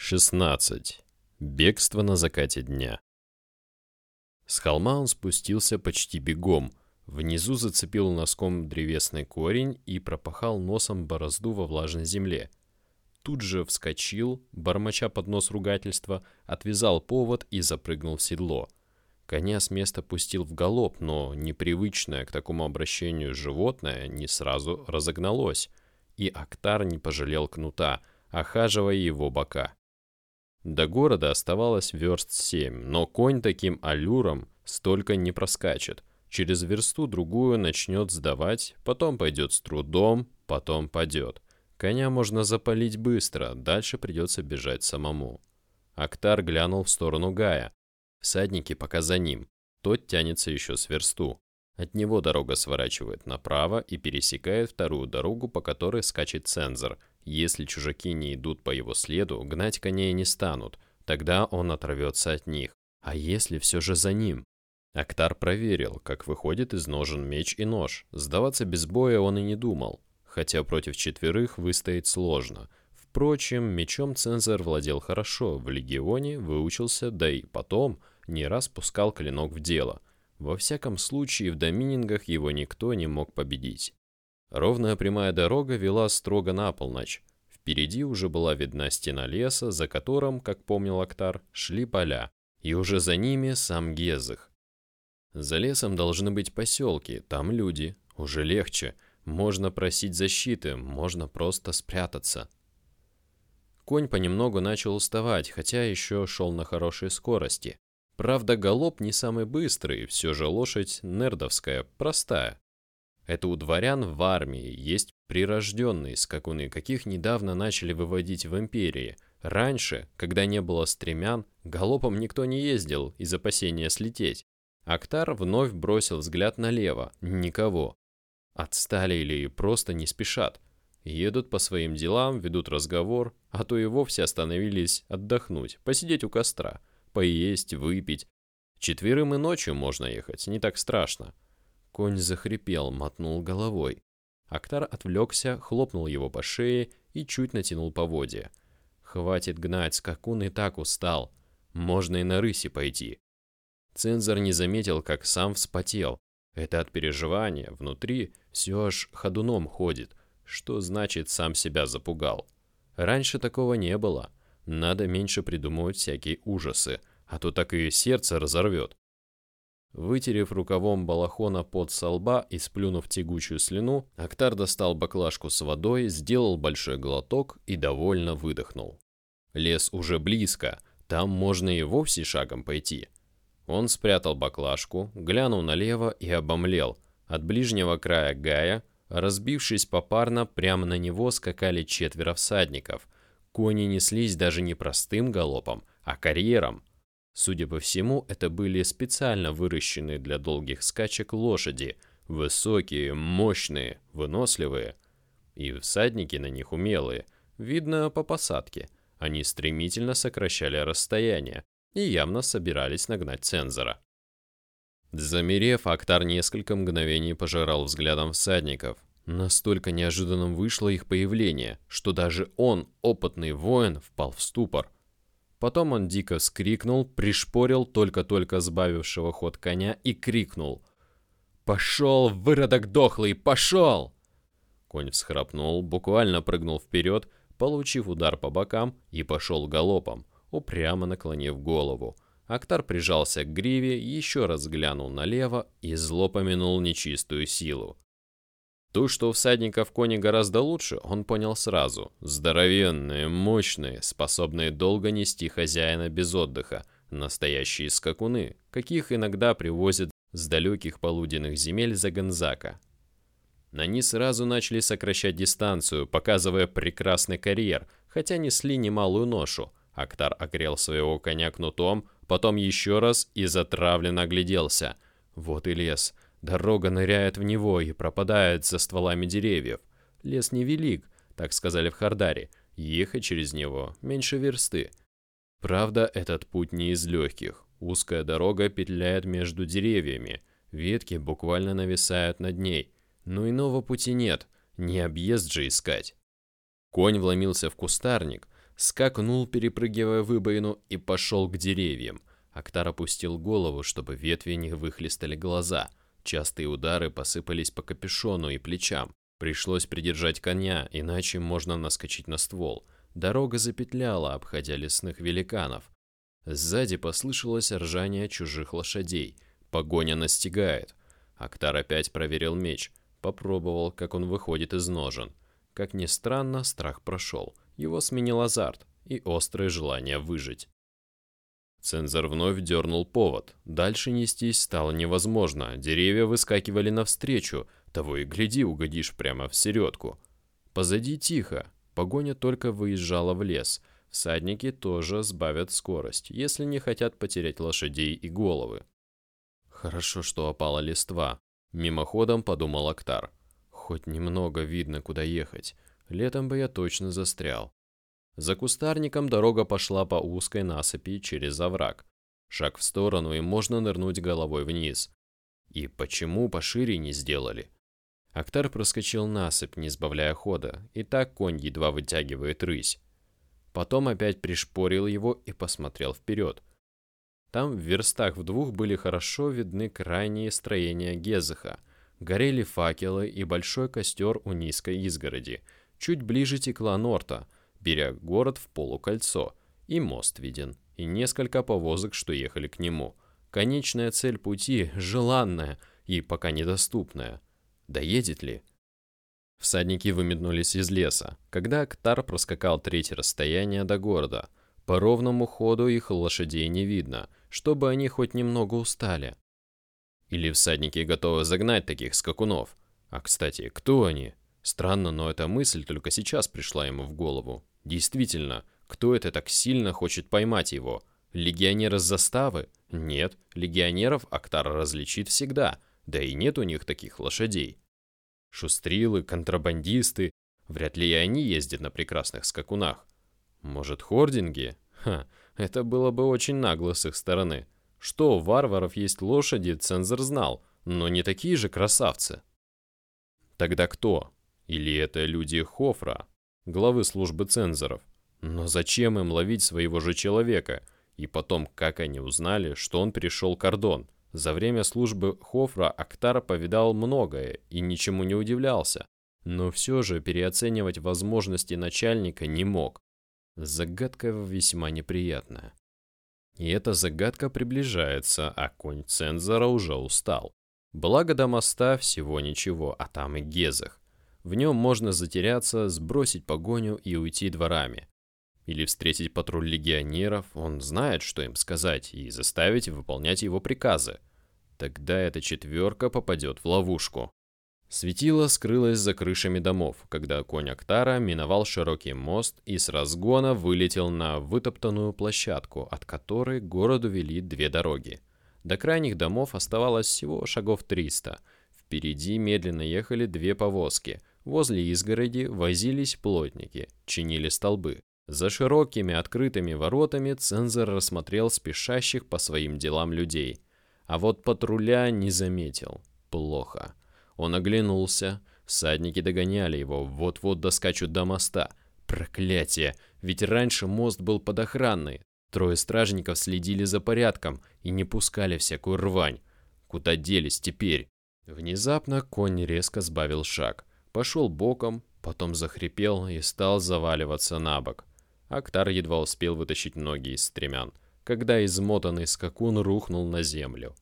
16. Бегство на закате дня. С холма он спустился почти бегом. Внизу зацепил носком древесный корень и пропахал носом борозду во влажной земле. Тут же вскочил, бормоча под нос ругательства, отвязал повод и запрыгнул в седло. Коня с места пустил в галоп, но непривычное к такому обращению животное не сразу разогналось, и Актар не пожалел кнута, охаживая его бока. До города оставалось верст семь, но конь таким аллюром столько не проскачет. Через версту-другую начнет сдавать, потом пойдет с трудом, потом падет. Коня можно запалить быстро, дальше придется бежать самому. Актар глянул в сторону Гая. Всадники пока за ним. Тот тянется еще с версту. От него дорога сворачивает направо и пересекает вторую дорогу, по которой скачет цензор, если чужаки не идут по его следу, гнать коней не станут, тогда он оторвется от них. А если все же за ним? Актар проверил, как выходит из ножен меч и нож. Сдаваться без боя он и не думал, хотя против четверых выстоять сложно. Впрочем, мечом цензор владел хорошо, в легионе выучился, да и потом не раз пускал клинок в дело. Во всяком случае, в доминингах его никто не мог победить. Ровная прямая дорога вела строго на полночь. Впереди уже была видна стена леса, за которым, как помнил Актар, шли поля, и уже за ними сам Гезых. За лесом должны быть поселки, там люди, уже легче. Можно просить защиты, можно просто спрятаться. Конь понемногу начал уставать, хотя еще шел на хорошей скорости. Правда, галоп не самый быстрый, все же лошадь нердовская, простая. Это у дворян в армии есть прирожденные скакуны, каких недавно начали выводить в империи. Раньше, когда не было стремян, галопом никто не ездил из опасения слететь. Актар вновь бросил взгляд налево. Никого. Отстали или просто не спешат. Едут по своим делам, ведут разговор, а то и вовсе остановились отдохнуть, посидеть у костра, поесть, выпить. Четверым и ночью можно ехать, не так страшно. Конь захрипел, мотнул головой. Актар отвлекся, хлопнул его по шее и чуть натянул поводья. «Хватит гнать, скакун и так устал. Можно и на рыси пойти». Цензор не заметил, как сам вспотел. Это от переживания, внутри все аж ходуном ходит. Что значит сам себя запугал? Раньше такого не было. Надо меньше придумывать всякие ужасы, а то так и сердце разорвет. Вытерев рукавом балахона под со лба и сплюнув тягучую слюну, Актар достал баклажку с водой, сделал большой глоток и довольно выдохнул. Лес уже близко, там можно и вовсе шагом пойти. Он спрятал баклажку, глянул налево и обомлел. От ближнего края Гая, разбившись попарно, прямо на него скакали четверо всадников. Кони неслись даже не простым галопом, а карьером. Судя по всему, это были специально выращенные для долгих скачек лошади, высокие, мощные, выносливые. И всадники на них умелые, видно по посадке. Они стремительно сокращали расстояние и явно собирались нагнать цензора. Замерев, Актар несколько мгновений пожирал взглядом всадников. Настолько неожиданным вышло их появление, что даже он, опытный воин, впал в ступор – Потом он дико вскрикнул, пришпорил только-только сбавившего ход коня и крикнул. «Пошел, выродок дохлый, пошел!» Конь всхрапнул, буквально прыгнул вперед, получив удар по бокам и пошел галопом, упрямо наклонив голову. Актар прижался к гриве, еще раз глянул налево и зло помянул нечистую силу. То, что у всадников кони гораздо лучше, он понял сразу. Здоровенные, мощные, способные долго нести хозяина без отдыха. Настоящие скакуны, каких иногда привозят с далеких полуденных земель за Гонзака. Они сразу начали сокращать дистанцию, показывая прекрасный карьер, хотя несли немалую ношу. Актар огрел своего коня кнутом, потом еще раз и затравленно огляделся. Вот и лес. Дорога ныряет в него и пропадает за стволами деревьев. Лес невелик, так сказали в Хардаре. Ехать через него меньше версты. Правда, этот путь не из легких. Узкая дорога петляет между деревьями. Ветки буквально нависают над ней. Но иного пути нет. Не объезд же искать. Конь вломился в кустарник. скакнул, перепрыгивая выбоину, и пошел к деревьям. Актар опустил голову, чтобы ветви не выхлестали глаза. Частые удары посыпались по капюшону и плечам. Пришлось придержать коня, иначе можно наскочить на ствол. Дорога запетляла, обходя лесных великанов. Сзади послышалось ржание чужих лошадей. Погоня настигает. Актар опять проверил меч. Попробовал, как он выходит из ножен. Как ни странно, страх прошел. Его сменил азарт и острое желание выжить. Цензор вновь дернул повод. Дальше нестись стало невозможно. Деревья выскакивали навстречу. Того и гляди, угодишь прямо в середку. Позади тихо. Погоня только выезжала в лес. Всадники тоже сбавят скорость, если не хотят потерять лошадей и головы. Хорошо, что опала листва. Мимоходом подумал Актар. Хоть немного видно, куда ехать. Летом бы я точно застрял. За кустарником дорога пошла по узкой насыпи через овраг. Шаг в сторону, и можно нырнуть головой вниз. И почему пошире не сделали? Актар проскочил насыпь, не сбавляя хода, и так конь едва вытягивает рысь. Потом опять пришпорил его и посмотрел вперед. Там в верстах в двух были хорошо видны крайние строения Гезыха. Горели факелы и большой костер у низкой изгороди. Чуть ближе текла Норта, беря город в полукольцо. И мост виден, и несколько повозок, что ехали к нему. Конечная цель пути желанная и пока недоступная. Доедет ли? Всадники выметнулись из леса, когда Актар проскакал третье расстояние до города. По ровному ходу их лошадей не видно, чтобы они хоть немного устали. Или всадники готовы загнать таких скакунов? А, кстати, кто они? Странно, но эта мысль только сейчас пришла ему в голову. Действительно, кто это так сильно хочет поймать его? Легионеры с заставы? Нет, легионеров Актар различит всегда, да и нет у них таких лошадей. Шустрилы, контрабандисты, вряд ли и они ездят на прекрасных скакунах. Может, хординги? Ха, это было бы очень нагло с их стороны. Что, у варваров есть лошади, цензор знал, но не такие же красавцы. Тогда кто? Или это люди Хофра, главы службы цензоров? Но зачем им ловить своего же человека? И потом, как они узнали, что он перешел кордон? За время службы Хофра Актар повидал многое и ничему не удивлялся. Но все же переоценивать возможности начальника не мог. Загадка весьма неприятная. И эта загадка приближается, а конь цензора уже устал. Благо до моста всего ничего, а там и Гезах. В нем можно затеряться, сбросить погоню и уйти дворами. Или встретить патруль легионеров, он знает, что им сказать, и заставить выполнять его приказы. Тогда эта четверка попадет в ловушку. Светило скрылось за крышами домов, когда конь Актара миновал широкий мост и с разгона вылетел на вытоптанную площадку, от которой городу вели две дороги. До крайних домов оставалось всего шагов 300. Впереди медленно ехали две повозки. Возле изгороди возились плотники, чинили столбы. За широкими открытыми воротами цензор рассмотрел спешащих по своим делам людей. А вот патруля не заметил. Плохо. Он оглянулся. Всадники догоняли его, вот-вот доскачут до моста. Проклятие! Ведь раньше мост был под охраной. Трое стражников следили за порядком и не пускали всякую рвань. Куда делись теперь? Внезапно конь резко сбавил шаг. Пошел боком, потом захрипел и стал заваливаться на бок. Актар едва успел вытащить ноги из стремян, когда измотанный скакун рухнул на землю.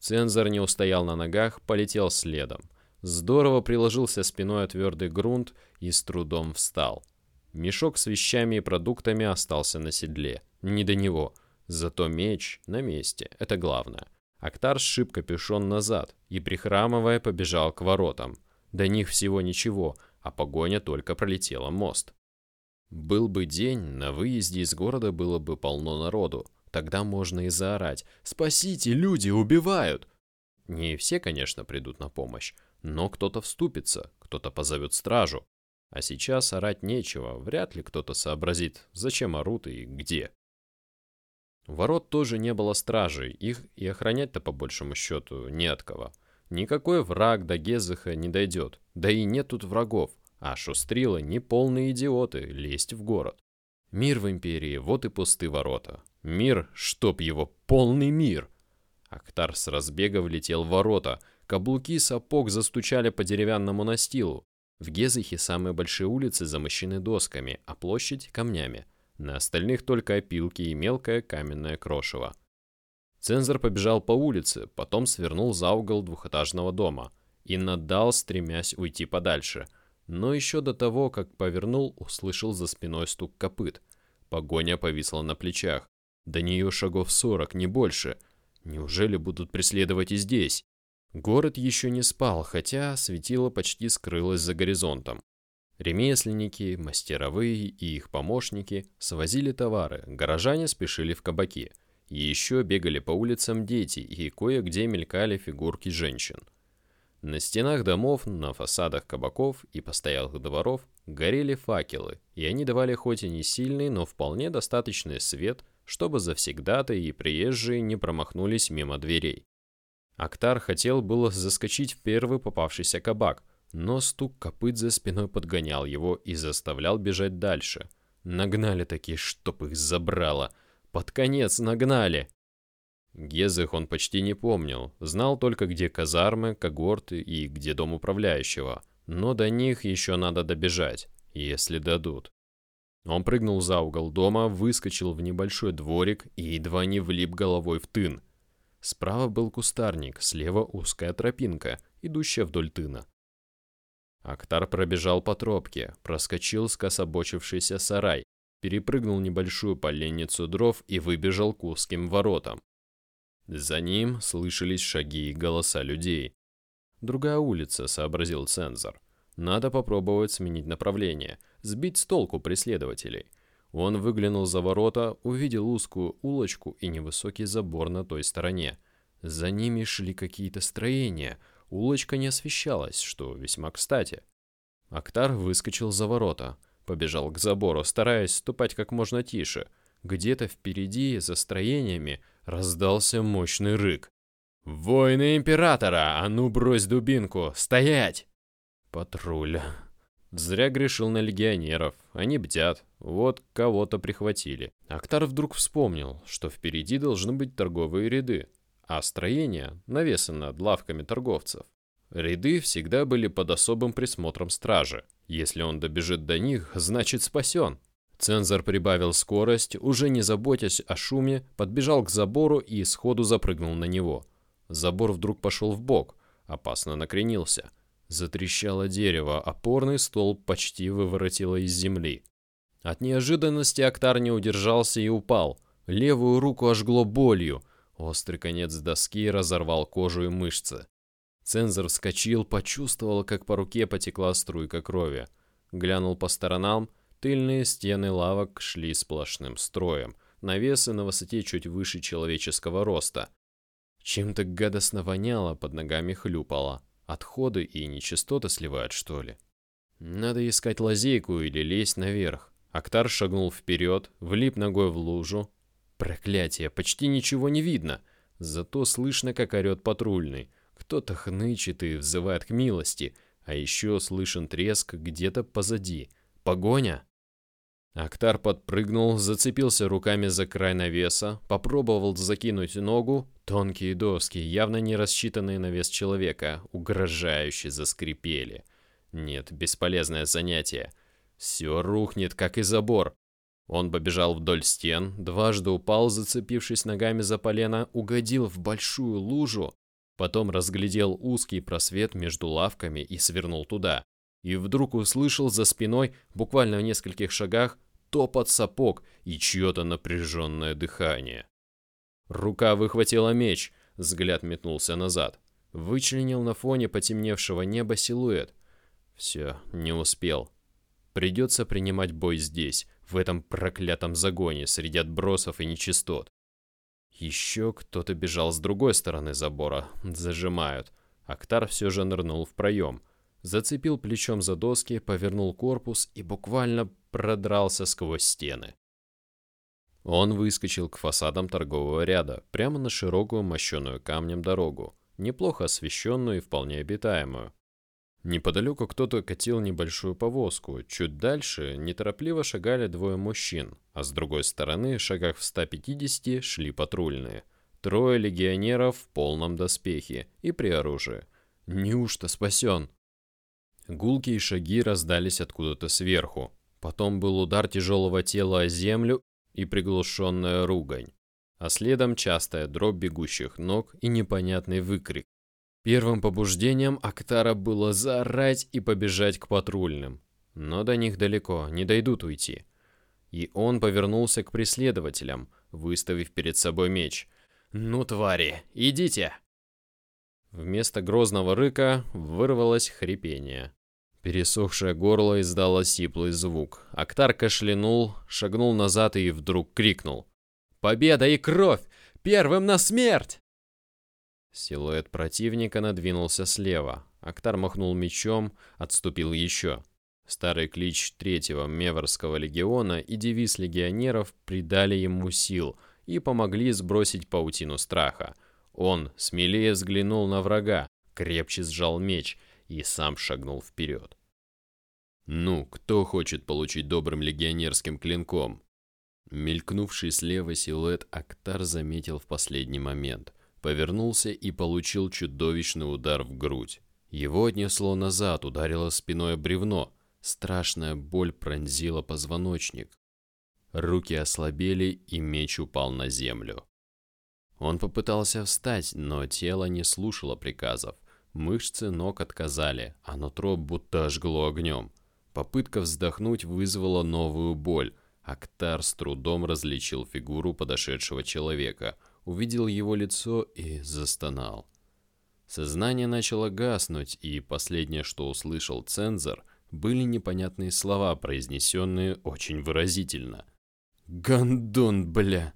Цензор не устоял на ногах, полетел следом здорово приложился спиной о твердый грунт и с трудом встал. Мешок с вещами и продуктами остался на седле. Не до него. Зато меч на месте. Это главное. Актар сшиб капюшон назад и, прихрамывая, побежал к воротам. До них всего ничего, а погоня только пролетела мост. Был бы день, на выезде из города было бы полно народу. Тогда можно и заорать «Спасите, люди убивают!» Не все, конечно, придут на помощь, но кто-то вступится, кто-то позовет стражу. А сейчас орать нечего, вряд ли кто-то сообразит, зачем орут и где. ворот тоже не было стражей, их и охранять-то по большему счету не от кого. Никакой враг до Гезыха не дойдет, да и нет тут врагов, а шустрилы не полные идиоты лезть в город. Мир в империи, вот и пусты ворота. Мир, чтоб его, полный мир. Актар с разбега влетел в ворота. Каблуки сапог застучали по деревянному настилу. В Гезахе самые большие улицы замощены досками, а площадь – камнями. На остальных только опилки и мелкое каменное крошево. Цензор побежал по улице, потом свернул за угол двухэтажного дома и надал, стремясь уйти подальше. Но еще до того, как повернул, услышал за спиной стук копыт. Погоня повисла на плечах. До нее шагов сорок, не больше. Неужели будут преследовать и здесь? Город еще не спал, хотя светило почти скрылось за горизонтом. Ремесленники, мастеровые и их помощники свозили товары, горожане спешили в кабаки. Еще бегали по улицам дети, и кое-где мелькали фигурки женщин. На стенах домов, на фасадах кабаков и постоялых дворов горели факелы, и они давали хоть и не сильный, но вполне достаточный свет, чтобы завсегдаты и приезжие не промахнулись мимо дверей. Актар хотел было заскочить в первый попавшийся кабак, но стук копыт за спиной подгонял его и заставлял бежать дальше. Нагнали такие, чтоб их забрало. Под конец нагнали. Гезых он почти не помнил, знал только, где казармы, когорты и где дом управляющего. Но до них еще надо добежать, если дадут. Он прыгнул за угол дома, выскочил в небольшой дворик и едва не влип головой в тын. Справа был кустарник, слева узкая тропинка, идущая вдоль тына. Актар пробежал по тропке, проскочил скособочившийся сарай, перепрыгнул небольшую поленницу дров и выбежал к узким воротам. За ним слышались шаги и голоса людей. «Другая улица», — сообразил цензор. «Надо попробовать сменить направление, сбить с толку преследователей». Он выглянул за ворота, увидел узкую улочку и невысокий забор на той стороне. За ними шли какие-то строения. Улочка не освещалась, что весьма кстати. Актар выскочил за ворота, побежал к забору, стараясь ступать как можно тише. Где-то впереди, за строениями, раздался мощный рык. «Воины Императора! А ну брось дубинку! Стоять!» «Патруль!» Зря грешил на легионеров. Они бдят. Вот кого-то прихватили. Актар вдруг вспомнил, что впереди должны быть торговые ряды, а строения — навесы над лавками торговцев. Ряды всегда были под особым присмотром стражи. Если он добежит до них, значит спасен. Цензор прибавил скорость, уже не заботясь о шуме, подбежал к забору и сходу запрыгнул на него. Забор вдруг пошел в бок, опасно накренился — Затрещало дерево, опорный столб почти выворотило из земли. От неожиданности Актар не удержался и упал. Левую руку ожгло болью. Острый конец доски разорвал кожу и мышцы. Цензор вскочил, почувствовал, как по руке потекла струйка крови. Глянул по сторонам, тыльные стены лавок шли сплошным строем. Навесы на высоте чуть выше человеческого роста. Чем-то гадостно воняло, под ногами хлюпало. Отходы и нечистоты сливают, что ли? Надо искать лазейку или лезть наверх. Актар шагнул вперед, влип ногой в лужу. Проклятие, почти ничего не видно. Зато слышно, как орет патрульный. Кто-то хнычет и взывает к милости. А еще слышен треск где-то позади. Погоня? Актар подпрыгнул, зацепился руками за край навеса, попробовал закинуть ногу. Тонкие доски, явно не рассчитанные на вес человека, угрожающе заскрипели. Нет, бесполезное занятие. Все рухнет, как и забор. Он побежал вдоль стен, дважды упал, зацепившись ногами за полено, угодил в большую лужу, потом разглядел узкий просвет между лавками и свернул туда. И вдруг услышал за спиной, буквально в нескольких шагах, топот сапог и чье-то напряженное дыхание. Рука выхватила меч, взгляд метнулся назад. Вычленил на фоне потемневшего неба силуэт. Все, не успел. Придется принимать бой здесь, в этом проклятом загоне, среди отбросов и нечистот. Еще кто-то бежал с другой стороны забора. Зажимают. Актар все же нырнул в проем. Зацепил плечом за доски, повернул корпус и буквально продрался сквозь стены. Он выскочил к фасадам торгового ряда, прямо на широкую мощеную камнем дорогу, неплохо освещенную и вполне обитаемую. Неподалеку кто-то катил небольшую повозку. Чуть дальше неторопливо шагали двое мужчин, а с другой стороны, шагах в 150, шли патрульные. Трое легионеров в полном доспехе и при оружии. Неужто спасен? Гулкие шаги раздались откуда-то сверху. Потом был удар тяжелого тела о землю и приглушенная ругань. А следом частая дробь бегущих ног и непонятный выкрик. Первым побуждением Актара было заорать и побежать к патрульным. Но до них далеко, не дойдут уйти. И он повернулся к преследователям, выставив перед собой меч. «Ну, твари, идите!» Вместо грозного рыка вырвалось хрипение. Пересохшее горло издало сиплый звук. Актар кашлянул, шагнул назад и вдруг крикнул. «Победа и кровь! Первым на смерть!» Силуэт противника надвинулся слева. Актар махнул мечом, отступил еще. Старый клич третьего Меворского легиона и девиз легионеров придали ему сил и помогли сбросить паутину страха. Он смелее взглянул на врага, крепче сжал меч и сам шагнул вперед. «Ну, кто хочет получить добрым легионерским клинком?» Мелькнувший слева силуэт Актар заметил в последний момент – повернулся и получил чудовищный удар в грудь. Его отнесло назад, ударило спиной о бревно. Страшная боль пронзила позвоночник. Руки ослабели, и меч упал на землю. Он попытался встать, но тело не слушало приказов. Мышцы ног отказали, а нутро будто ожгло огнем. Попытка вздохнуть вызвала новую боль. Актар с трудом различил фигуру подошедшего человека – увидел его лицо и застонал. Сознание начало гаснуть, и последнее, что услышал цензор, были непонятные слова, произнесенные очень выразительно. «Гондон, бля!»